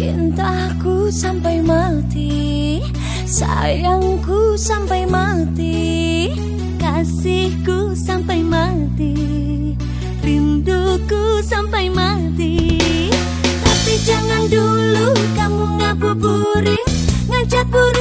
Cintaku sampai mati Sayangku sampai mati Kasihku sampai mati Rinduku sampai mati. Tapi jangan dulu kamu ngabuburit Ngajak buru